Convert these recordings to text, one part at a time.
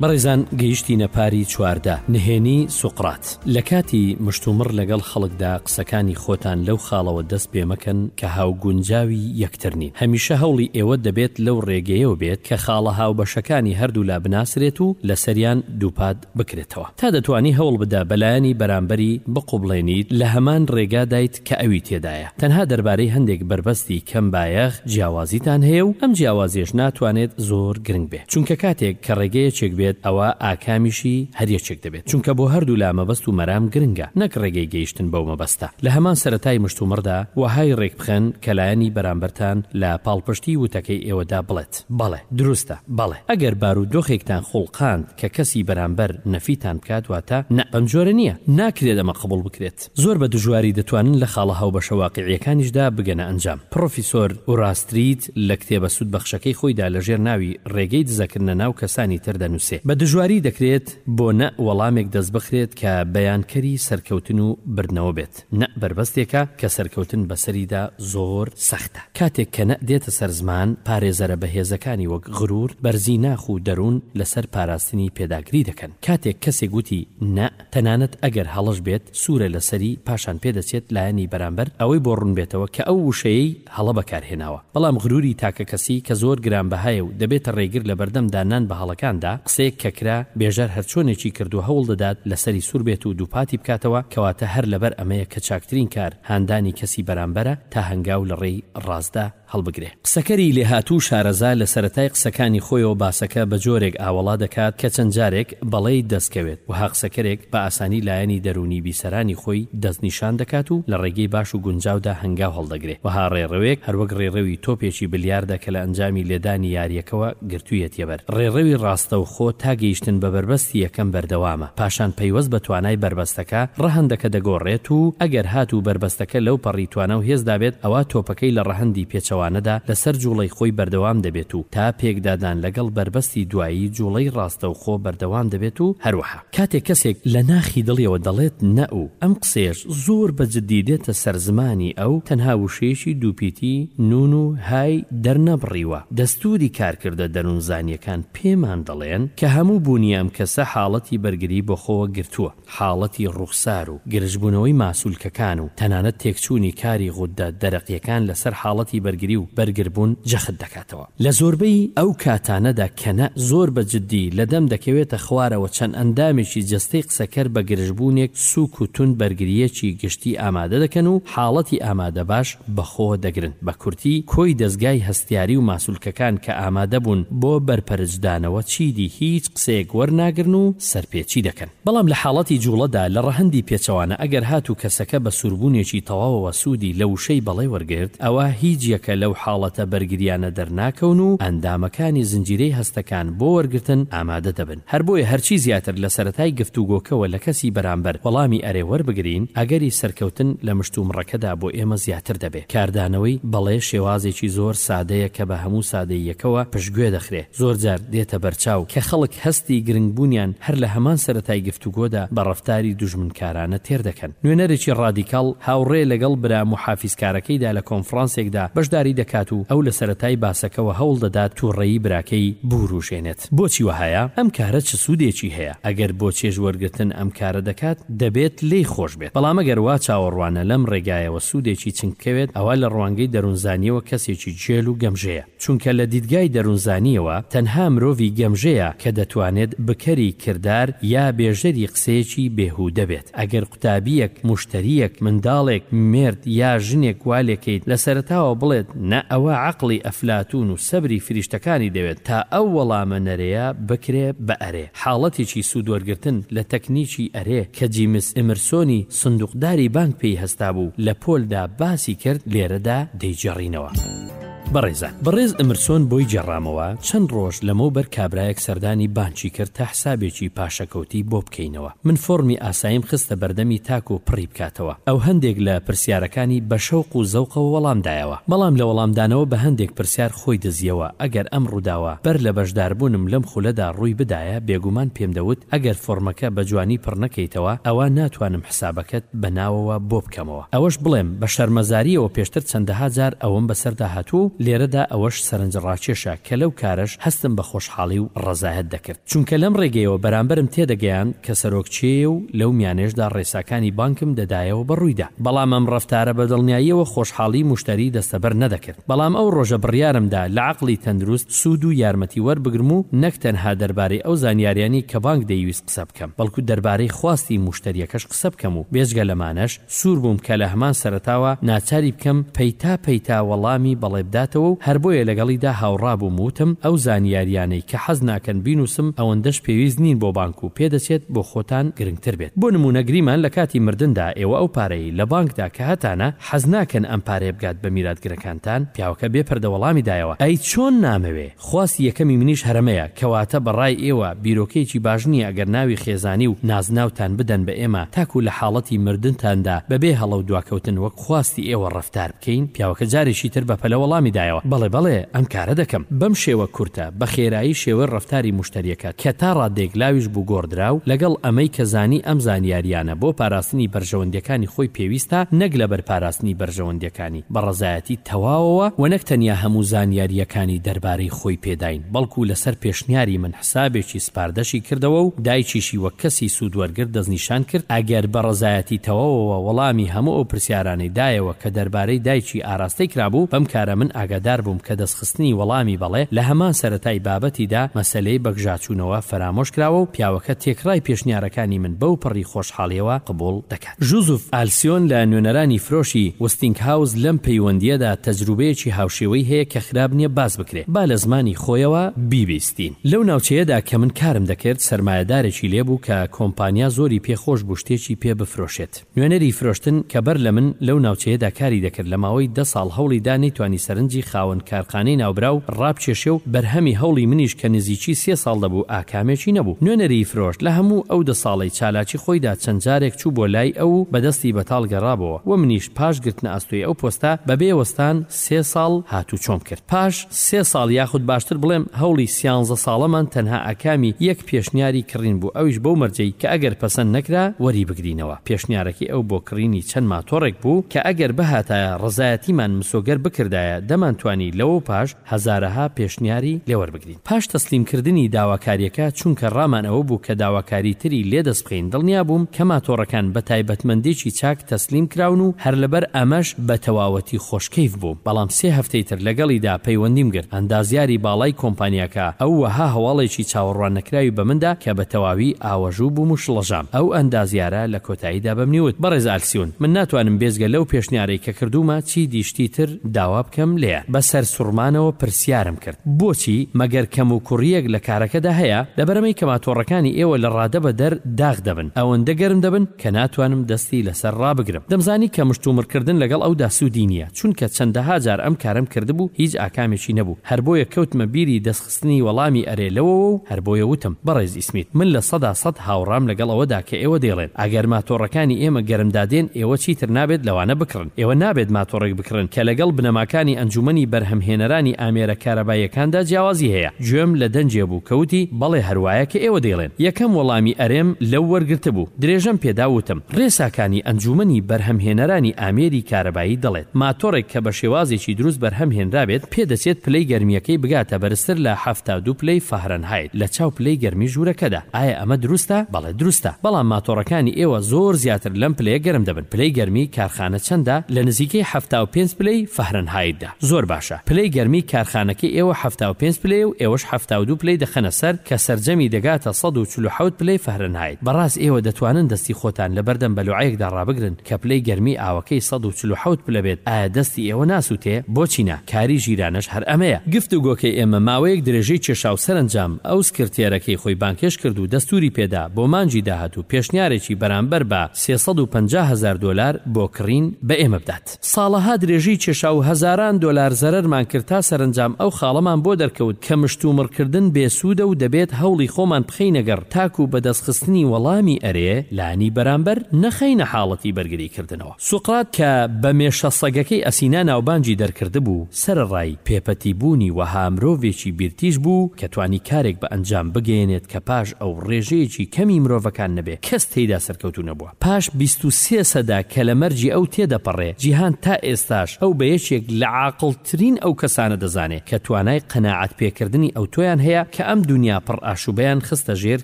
بەڕێزان گەیشتینە پاری چواردە، نهێنی سوقرات. لە کاتی مشتومڕ لەگەڵ خەڵکدا قسەکانی خۆتان لەو خاڵەوە دەست پێ مەکەن کە هاوگونجاوی یەکتر نین. هەمیشە هەوڵی ئێوە دەبێت لەو ڕێگەیەوە بێت کە خاڵە هاوبەشەکانی هەردوولا بناسرێت و لەسەریان دووپات بکرێتەوە. تا دەتوانی هەوڵ بدە بە لایەنی بەرامبەری بقوبڵێنیت لە هەمان ڕێگادایت. کە ئەوی تێدایە تەنها دەربارەی هەندێک بەربەستی کەم بایەخ جیاوازیتان هەیە و ئەم جیاوازیەش ناتوانێت زۆر گرنگ بێ چونکە کاتێک کە ڕێگە یەکێک بێت ئەوا ئاکامیشی هەر یەکێک دەبێت چونکە بۆ هەردوولا مەبەست و مەرام گرنگە نەک ڕێگەی گەیشتن بەو مەبەستە لە هەمان سەرەتای مشتومڕدا وەهای ڕێکبخەن کە لایەنی بەرامبەرتان لە پاڵپشتی وتەکەی ئێوەدا بڵێت بەڵێ دروستە بەڵێ ئەگەر بارو دۆخێکتان خوڵقاند کە کەسی بەرامبەر نەفیتان بکات واتە نە بەم جۆرە نیە ناکرێت ئەمە قبوڵ بکرێت. زۆر بە دژواری دەتوانن لە خاڵە هاوبەشە واقیعییەکانیشدا بگەنە ئەنجام. پڕۆفیسۆر ئوراستریت لە کتێبە سوودبەخشەکەی خۆیدا لەژێر ناوی ڕێگەی دزەکردنە ناو کەسانی تر دەنووسێ، بە دژواری دەکرێت بۆ نە وەڵامێک دەست بخرێت کە بەیانکەری سەرکەوتن و بردنەوە بێت، نە بەربەستێکە کە سەرکەوتن بەسەریدا زۆر سەختە. کاتێک کە نە دێتە سەر زمان، پارێزەرە بەهێزەکانی وەک غرور، بەرزی ناخ و دەروون لەسەر پاراستنی پێداگری دەکەن. کاتێک کەسێک وتی نە، تەنانەت ئەگەر هەڵەش بێت سوورە لەسەری، پاشان پێدەچێت لایەنی بەرامبەر ئەوەی بۆ ڕوونبێتەوە کە ئەو وشەیەی هەڵە بەکارهێناوە. بەڵام غروری تاکەکەسی کە زۆر گرانبەهایە و دەبێتە ڕێگر لەبەردەم داننان بە هەڵەکاندا، قسەیەک کە کرا، بێژەر هەرچۆنێکی کردووە هەوڵدەدات لەسەری سووربێت و دووپاتی بکاتەوە، کەواتە هەر لەبەر ئەمەیە کە چاکترین کار هاندانی کەسی بەرامبەرە تا هەنگاو لەڕێی ڕاستدا، هەڵبگرێ. قسەکەری لێهاتوو شارەزا لە سەرەتای قسەکانی خۆیەوە باسەکە بە جۆرێک ئاوەڵا دەکات کە چەند جارێک بەڵێی دەستکەوێت، وەها قسەکەرێک بە ئاسانی لایەنی دەروونی بیسەرانی خۆی دەستنیشان دەکات و لە ڕێگەی باش و گونجاودا هەنگاو هەڵدەگرێ، وەها ڕێڕەوێک هەروەک ڕێڕەوی تۆپێکی بلیاردە کە لە ئەنجامی لێدانی یارییەکەوە گرتوویەتیەبەر ڕێڕەوی ڕاستەوخۆ تا گەیشتن بە بەربەستی یەکەم بەردەوامە پاشان پەیوەست بە توانای بەربەستەکە ڕەهەندەکە دەگۆڕێت و ئەگەر هاتوو بەربەستەکە لەو پەڕی توانا و هێزدا بێت ئەوا تۆپەکەی لە ڕەهەندی پێچەوانەدا لەسەر جوڵەی خۆی بەردەوام دەبێت و تا پێکدادان لەگەڵ بەربەستی دوایی جوڵەی ڕاستەوخۆ بەردەوام دەبێت و هەروەها کاتێک کەسێک لە ناخی دڵیەوە دەڵێت نە و ئەم قسەیەش زۆر بە جدی دێتە سەر زمانی ئەو، تەنها وشەیەکی دووپیتی، نون و، های، دەرنەبڕیوە. دەستووری کارکردە دەروونزانییەکان پێمان دەڵێن کە هەموو بوونی ئەم کەسە حاڵەتی بەرگریی بۆخۆوە گرتووە، حاڵەتی ڕووخسار و گرژبوونەوەی ماسولکەکان و تەنانەت تێکچوونی کاری غوددە دەرەقییەکان لەسەر حاڵەتی بەرگری و بەرگربوون جەخت دەکاتەوە. لە زۆربەی ئەو کاتانەدا کە نە زۆر بە جدی لە دەم دەکەوێتە خوارەوە چەند ئەندامێکی جەستەی قسەکەر بە گرژبوونێک سووک و توند بەرگرییەکی گشتی ئامادە دەکەن و حاڵەتی ئامادەباش بە خۆ دەگرن بە کورتی کۆی دەزگای هەستیاری و ماسولکەکان کە ئامادەبوون بۆ بەرپەرچدانەوە چیدی هیچ قسەیەک وەرناگرن و سەرپێچی دەکەن. بەڵام لە حاڵەتی جوڵەدا لە ڕەهەندی پێچەوانە ئەگەر هاتوو کەسەکە بە سووربوونێکی تەواوەوە سوودی لە وشەی بەڵێ وەرگرت ئەوا هیچ یەکە لەو حاڵەتە بەرگرییانە دەرناکەون و ئەندامەکانی زنجیرەی هەستەکان بۆ وەرگرتن ئامادە دەبن هەر بۆیە هەرچی زیاتر لە سەرەتای گفتوگۆکەوە لە کەسی بەرامبەر وەڵامی ئەرێ وەربگرین ئەگەری سەرکەوتن لە مشتومڕەکەدا بۆ ئێمە زیاتر دەبێ کاردانەوەی بەڵێ شێوازێکی زۆر سادەیە کە بە هەموو سادەییەکەوە پشتگوێ دەخرێ. زۆرجار دێتە بەرچاو کە خەڵک هەستی گرنگبوونیان هەر لە هەمان سەرەتای گفتوگۆدا بە ڕەفتاری دوژمنکارانە تێر دەکەن. نوێنەرێکی ڕادیکاڵ هاوڕێ لەگەڵ برا موحافیزکارەکەیدا لە کۆنفڕانسێکدا بەشداری دەکات و ئەو لە سەرەتای باسەکەوە هەوڵ دەدات تووڕەیی براکەی بورووژێنێت. بۆچی وەهایە؟ ئەم کارە چ سوودێکی هەیە؟ ئەگەر بۆ چێژ وەرگرتن ئەم کارە دەکات، دەبێت لێی خۆش بێت. بەڵام ئەگەر وا چاوەڕوانە لەم ڕێگایەوە سوودێکی چنگ بکەوێت، ئەوا لە ڕوانگەی دەروونزانییەوە کەسێکی گێل و گەمژەیە. چونکە لە دیدگای دەروونزانییەوە تەنها مرۆڤی گەمژەیە کە دەتوانێت بکەری کردار یا بێژەری قسەیەکی بێهوودە بێت. ئەگەر قوتابییەک، موشتەرییەک، منداڵێک، مێرد یا ژنێک وا لێکەیت لە سەرەتاوە بڵێت نە ئەوە عەقڵی ئەفلاتوون و سەبری فریشتەکانی دەوێت تا ئەو وەڵامە نەرێیە بکرێ بە ئەرێ. حاڵەتێکی سوودوەرگرتن لە تەکنیکی ئەرێ کە جیمس ئیمرسۆنی سندوقداری بانک پێی هەستابوو لە پۆلدا باسی کرد لێرەدا دەیگێڕینەوە. بەڕێزان بەڕێز ئەمرسۆن بۆی جێڕامەوە چەند ڕۆژ لەمەو بەر کابرایەک سەردانی بانکی کرد تا حسابێکی پاشەکەوتی بۆ بکەینەوە من فۆرمی ئاساییم خستە بەردەمی تاک و پڕی بکاتەوە ئەو هەندێک لە پرسیارەکانی بە شەوق و زەوقەوە وەڵام دایەوە بەڵام لە وەڵامدانەوە بە هەندێک پرسیار خۆی دزیەوە ئەگەر ئەم ڕووداوە بەر لە بەشداربوونم لەم خولەدا ڕووی بدایە بێگومان پێم دەوت ئەگەر فۆرمەکە بە جوانی پڕ نەکەیتەوە ئەوا ناتوانم حسابەکەت بە ناوەوە بۆ بکەمەوە ئەوەش بڵێم بە شەرمەزاریەوە پێشتر چەندەها جار ئەوەم بەسەردا هاتووە و لێرەدا ئەوەش سەرنج ڕاکێشە کە لەو کارەش هەستم بە خۆشحاڵی و ڕەزایەت دەکرد چونکە لەم ڕێگەیەوە بەرامبەرم تێدەگەیاند کە سەرۆک چێیە و لەو میانەیشدا ڕێساکانی بانکم دەدایەوە بە ڕوویدا بەڵام ئەم ڕەفتارە بە دڵنیاییەوە خۆشحاڵی موشتەری دەستەبەر نەدەکرد بەڵام ئەو ڕۆژە بڕیارم دا لە عەقڵی تەندروست سوود و یارمەتی وەربگرم و نەک تەنها دەربارەی ئەو زانیاریانەی کە بانک دەیویست قسە بکەم، بەڵکو دەربارەی خواستی موشتەریەکەش قسە بکەم و بێجگە لەمانەش سوور بووم کە لەهەمان سەرەتاوە ناچاری بکەم پەیتا پەیتا وەڵامی بەڵێ بداتەوە و هەر بۆیە لەگەڵیدا هاوڕا بووم ووتم ئەو زانیاریانەی کە حەز ناکەن بینووسم ئەوەندەش پێویست نین بۆ بانک و پێدەچێت بۆ خۆتان گرنگتر بێت بۆ نموونە گریمان لە کاتی مردندا ئێوە ئەو پارەی لە بانکدا کە هەتانە حەز ناکەن ئەم پارەیە بگات بە میراتگرەکانتان پیاوەکە بێ پەردە وەڵامی دایەوە ئەی چۆن نامەوێ خواستی یەکەمی منیش هەرەمەیە، کەواتە بە ڕای ئێوە بیرۆکەیەکی باش نییە ئەگەر ناوی خێزانی و نازناوتان بدەن بە ئێمە تاکو لە حاڵەتی مردنتاندا بەبێ هەڵە و دواکەوتن وەک خواستی ئێوە ڕەفتار بکەین؟ پیاوەکە جارێکی تر بە پەلە وەڵامی دایەوە، بەڵێ بەڵێ ئەم کارە دەکەم. بەم شێوە کورتە بە خێرایی شێوەی ڕەفتاری موشتەریەکە کە تا ڕادەیەک لاویش بوو گۆڕدرا و لەگەڵ ئەمەی کە زانی ئەم زانیارییانە بۆ پاراستنی بەرژەوەندییەکانی خۆی پێویستە نەک لەبەر پاراستنی بەرژەوەندییەکانی بە ڕەزایەتی تەواوەوە و نەک تەنیا هەموو زانیارییەکانی دەربارەی خۆی پێداین، بەڵکو لەسەر پێشنیاری من حسابێکی سپاردەشی کردەوە و دایکیشی وەک کەسی سوودوەرگر دەستنیشان کرد، ئەگەر بە ڕەزایەتی تەواوەوە وەڵامی هەموو ئەو پرسیارانەی دایەوە کە دەربارەی دایکی ئاراستەی کرابوو، بەم کارە من ئاگاداربووم کە دەستخستنی وەڵامی بەڵێ لە هەمان سەرەتای بابەتیدا مەسەلەی بەگژاچوونەوە فەرامۆش کراوە و پیاوەکە تێکڕای پێشنیارەکانی من بەو پەڕی خۆشحاڵییەوە قبوڵ دەکات. ژوزف ئالسیۆن لە نوێنەرانی فرۆشی وستینگهاوز لەم پەیوەندییەدا تەجروبەیەکی هاوشێوەی هەیە کە خراپ نییە باس بکرێ. با لە زمانی خۆیەوە بیبیستین. لەو ناوچەیەدا کە من کارم دەکرد سەرمایەدارێکی لێ بوو کە کۆمپانیا زۆری پێ خۆش بوو شتێکی پێ بفرۆشێت. نوێنەری فرۆشتن کە بەر لە من لەو ناوچەیەدا کاری دەکرد لە ماوەی دە ساڵ هەوڵی دا نەیتوانی سەرنجی خاوەن کارخانەی ناوبراو ڕابکێشێ و بەرهەمی هەوڵی منیش کە نزیکی سێ ساڵ دەبوو ئاکامێکی نەبوو. نوێنەریی فرۆشت لە هەموو ئەو دە ساڵەی چالاکی خۆیدا چەند جارێک چوو بۆ لای ئەو و بە دەستی بەتاڵ گەڕابۆوە و منیش پاش گرتنە ئەستۆی ئەو پۆستە بە بێ وەستان سێ ساڵ هاتووچۆم کرد. پاش سێ ساڵ یاخود باشتر بڵێم هەوڵی سیانزە ساڵەمان تەنها ئاکامی یەک پێشنیاری کڕین بوو ئەویش بەو مەرجەی کە ئەگەر پەسەند نەکرا وەریبگرینەوە. پێشنیارەکەی ئەو بۆ کڕینی چەند ماتۆڕێک بوو کە ئەگەر بهاتایە ڕەزایەتیمان مسۆگەر بکردایە دەمانتوانی لەوەو پاش هەزارەها پێشنیاری لێوەربگرین پاش تەسلیم کردنی داواکاریەکە چونکە ڕامان ئەوە بوو کە داواکاری تری لێ دەستبخەین دڵنیا بووم کە ماتۆڕەکان بە تایبەتمەندێکی چاک تەسلیم کراون و هەر لەبەر ئەمەش بە تەواوەتی خۆش کەیف بووم. بەڵام سێ هەفتەی تر لەگەڵیدا پەیوەندیم گرت، ئەندازیاری باڵای کۆمپانیاکە، ئەو وەها هەواڵێکی چاوەڕوان نەکراوی بە من دا کە بە تەواوی ئاوەژوو بووم و شڵەژام. ئەو ئەندازیارە لە کۆتاییدا بە منی وت، بەڕێز ئالسیون، من ناتوانم بێجگە لەو پێشنیارەی کە کردوومە چیدی شتی تر داوا بکەم لێە. بە سەرسوڕمانەوە پرسیارم کرد، بۆچی؟ مەگەر کەموکوڕییەک لە کارەکەدا هەیە؟ لەبەر ئەمەی کە ماتۆڕەکانی ئێوە لە ڕادە بە دەر داخ دەبن، ئەوەندە گەرم دەبن؟ کە ناتوانم دەستی لەسەر ڕابگرم. دەمزانی کە مشتومڕکردن لەگەڵ ئەودا سوودی نییە، چونکە چەندەها جار ئەم کارەم کردبوو هیچ ئاکامێکی نەبوو، هەر بۆیە کەوتمە بیری دەستخستنی وەڵامی ئەرێ لەوەوە و هەر بۆیە وتم، بەڕێز ئیسمیت، من لە سەدا سەد هاوڕام لەگەڵ ئەوەدا کە ئێوە دەیڵێن، ئەگەر ماتۆڕەکانی ئێمە گەرمدادێن ئێوە چیتر نابێت لەوانە بکڕن. ئێوە نابێت ماتۆڕێک بکڕن کە لەگەڵ بنەماکانی ئەنجوومەنی بەرهەمهێنەرانی ئامێرە کارەباییەکاندا جیاوازی هەیە. گوێم لە دەنگێ بوو کە وتی، بەڵێ هەر وایە کە ئێوە دەیڵێن. یەکەم وەڵامی ئەرێم لەو وەرگرتبوو. درێژەم پێ دا و وتم، رێساکانی ئەنجوومەنی بەرهەمهێنەرانی ئامێری کارەبایی دەڵێت، ماتۆڕێک کە بە شێوازێکی دروست بەرهەم هێنرابێت، پێ دەچێت پلەی گەرمییەکەی بگاتە بەرزتر لە حەفتا و دوو پلەی فاهرەنهایت لە چاو پلەی گەرمی ژوورەکەدا. ئایا ئەمە دروستە؟ دروستە بەڵام ماتۆڕەکانی ئێوە زۆر زیاتر لەم پلەیە گەرم دەبن پلەی گەرمی کارخانە چەندە لە نزیکەی حەفتا و پێنج پلەی فەهرەنهایتدا زۆر باشە پلەی گەرمی کارخانەکەی ئێوە حەفتا و پێنج پلەیە و ئێوەش حەفتا و دوو پلەی دەخەنە سەر کە سەرجەمی دەگاتە سەد و چل و حەوت پلەی فەهرەنهایت بەڕاست ئێوە دەتوانن دەستی خۆتان لەبەردەم بەلوعەیەکدا ڕابگرن کە پلەی گەرمی ئاوەکەی سەد و چل و حەوت پلە بێت ئایا دەستی ئێوە ناسووتێ بۆچی نا کاری ژیرانەش هەر ئەمەیە. گفتوگۆکەی ئێمە ماوەیەک درێژەی کێشا و سەرەنجام ئەو سکرتێرەکەی خۆی بانگهێشت کرد و دەستووری پێ دا بۆ مانگی داهاتوو پێشنیارێکی بەرامبەر بە سێ سەد و پەنجا هەزار دۆلار بۆ کڕین بە ئێمە بدات. ساڵەها درێژەی کێشا و هەزاران دۆلار زەرەرمان کرد تا سەرەنجام ئەو خاڵەمان بۆ دەرکەوت کە مشتومڕکردن بێ سوودە و دەبێت هەوڵی خۆمان بخەینە گەڕ تاکوو بە دەستخستنی وەڵامی ئەرێ لانی بەرامبەر نەخەینە حاڵەتی بەرگریکردنەوە. سوقرات کە بە مێشە سەگەکەی ئەسینا ناوبانگی دەرکردبوو، سەرەڕای پێپەتی بوونی وەها مرۆڤێکی بیرتیژ بوو کە توانی کارێک بە ئەنجام بگەیەنێت کە پاش ئەو ڕێژەیەکی کەمی مرۆڤەکان نەبێ کەس تێیدا سەرکەوتوو نەبووە. پاش بیست و سێ سەدە کە لە مەرگی ئەو تێدەپەڕێ، جیهان تا ئێستاش ئەو بە یەکێک لە عاقڵترین ئەو کەسانە دەزانێ کە توانای قەناعەت پێکردنی ئەوتۆیان هەیە کە ئەم دونیا پڕ ئاشوبەیان خستە ژێر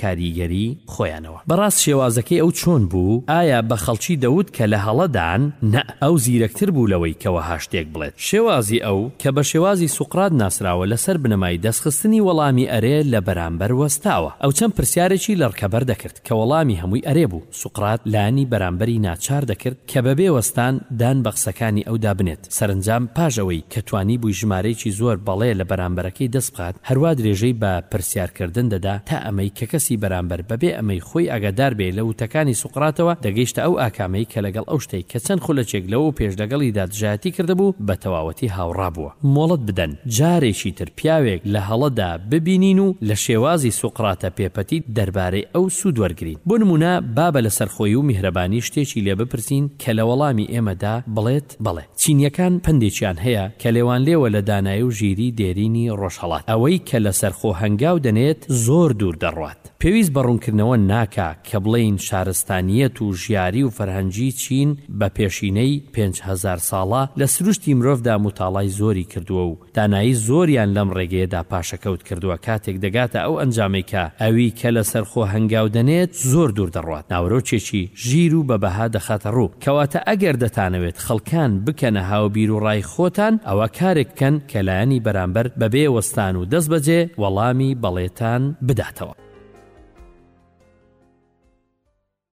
کاریگەری خۆیانەوە. بەڕاست شێوازەکەی ئەو چۆن بوو؟ ئایا بە خەڵکی دەوت کە لە هەڵەدان؟ نەء، ئەو زیرەکتر بوو لەوەی کە وەها شتێک بڵێت. شێوازی ئەو، کە بە شێوازی سوقرات ناسراوە، لەسەر بنەمای دەستخستنی وەڵامی ئەرێ لە بەرامبەر وەستاوە. ئەو چەند پرسیارێکی لەڕکەبەر دەکرد، کە وەڵامی هەمووی ئەرێ بوو. سوقرات لایەنی بەرامبەری ناچار دەکرد، کە بەبێ وەستان دان بە قسەکانی ئەودا بنێت، سەرەنجام پاش ئەوەی کە توانیبووی ژمارەیەکی زۆر بەڵێ لە بەرامبەرەکەی دەست بخات، هەروا درێژەی بە پرسیارکردن دەدا تا ئەمەی کە کەسی بەرامبەر بەبێ ئەمەی خۆی ئاگادار بێ لە وتەکانی سوقراتەوە دەگەیشتە ئەو ئاکامەی کە لەگەڵ ئەو شتەی کە چەند خولەکێک لەوەو پێش لەگەڵیدا دژایەتی کردبوو بە تەواوەتی هاوڕا بووە. مۆڵەت بدەن جارێکی تر پیاوێک لە هەڵەدا ببینین و لە شێوازی سوقراتە پێپەتیت دەربارەی ئەو سوود وەرگرین. بۆ نموونە با بە لەسەرخۆیی و میهرەبانی شتێکی لێ بپرسین کە لە وەڵامی ئێمەدا بڵێت، بەڵێ. چینییەکان پەندێکیان هەیە کە لێوانلێوە لە دانایی و ژیریی دێرینی ڕۆژهەڵات. ئەوەی کە لەسەرخۆ هەنگاو دەنێت زۆر دوور دەڕوات. پێویست بە ڕوونکردنەوە ناکا کە بڵێین شارستانییەت و ژیاری و فەرهەنگی چین بە پێشینەی پێنج هەزار ساڵە لە سروشتی مرۆڤدا موتاڵای زۆری کردووە و دانایی زۆریان لەم ڕێگەیەدا پاشەکەوت کردووە کاتێک دەگاتە ئەو ئەنجامەی کە ئەوی کە لەسەر خۆ هەنگاو دەنێت زۆر دوور دەڕوات ناوەرۆکێکی ژیر و بە بەها دەخاتە ڕوو. کەواتە ئەگەر دەتانەوێت خەڵکان بکەنە هاوبیروڕای خۆتان ئەوا کارێک بکەن کە لایەنی بەرامبەر بەبێ وەستان و دەستبەجێ وەڵامی بەڵێتان بداتەوە.